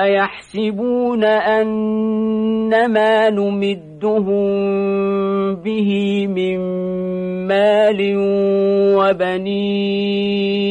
أيحسبون أنما نمدهم به من مال وبنين